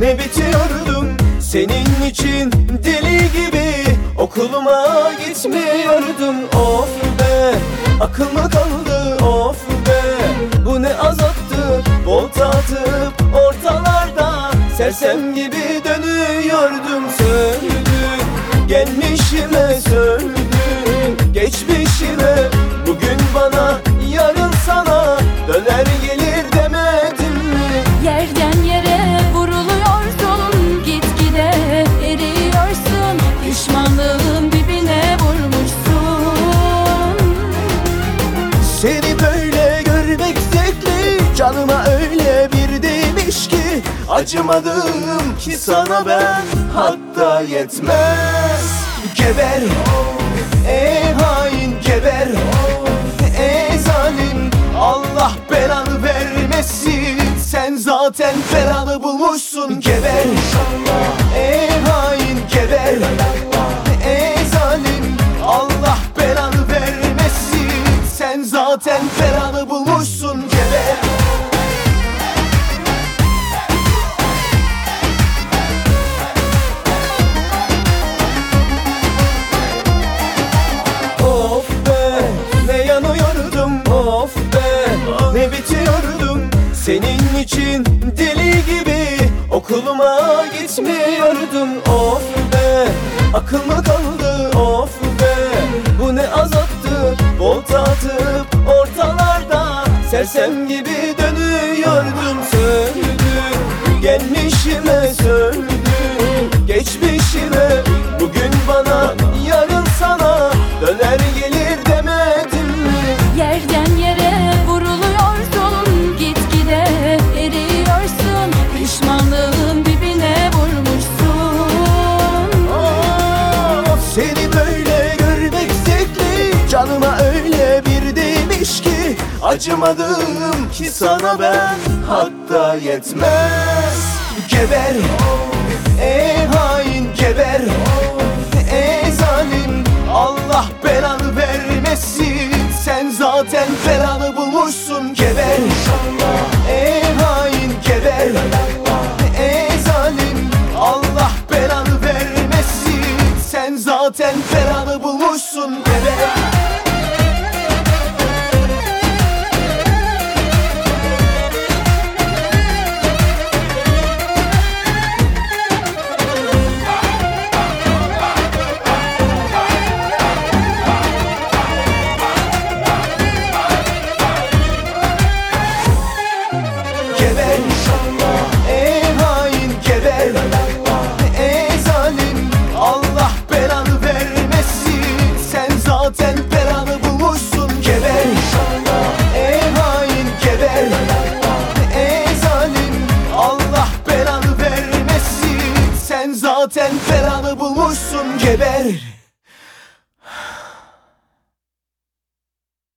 Ne bitiyordum? Senin için deli gibi okuluma gitmiyordum Of be. Akıl mı kaldı of be. Bu ne azaptı volta atıp ortalarda Sersem gibi dönüyordum. Söndü Gelmişime söndü Canıma öyle bir değmiş ki Acımadım ki sana ben Hatta yetmez. Geber Ey hain geber Ey zalim Allah belanı vermesin. Sen zaten belanı bulmuşsun Geber. Ey hain geber Ey zalim Allah belanı vermesin. Sen zaten belanı bulmuşsun of be. Ne bitiyordum Senin için? Deli gibi okuluma gitmiyordum. Of be. Akıl mı kaldı? Of be. Bu ne azaptı? Volta atıp ortalarda Sersem gibi Böyle görmek zevkli. Canıma öyle bir değmiş ki Acımadım ki sana ben. Hatta yetmez. Geber. Ey hain geber Sen zaten belanı bulmuşsun Geber Zaten belanı bulmuşsun Geber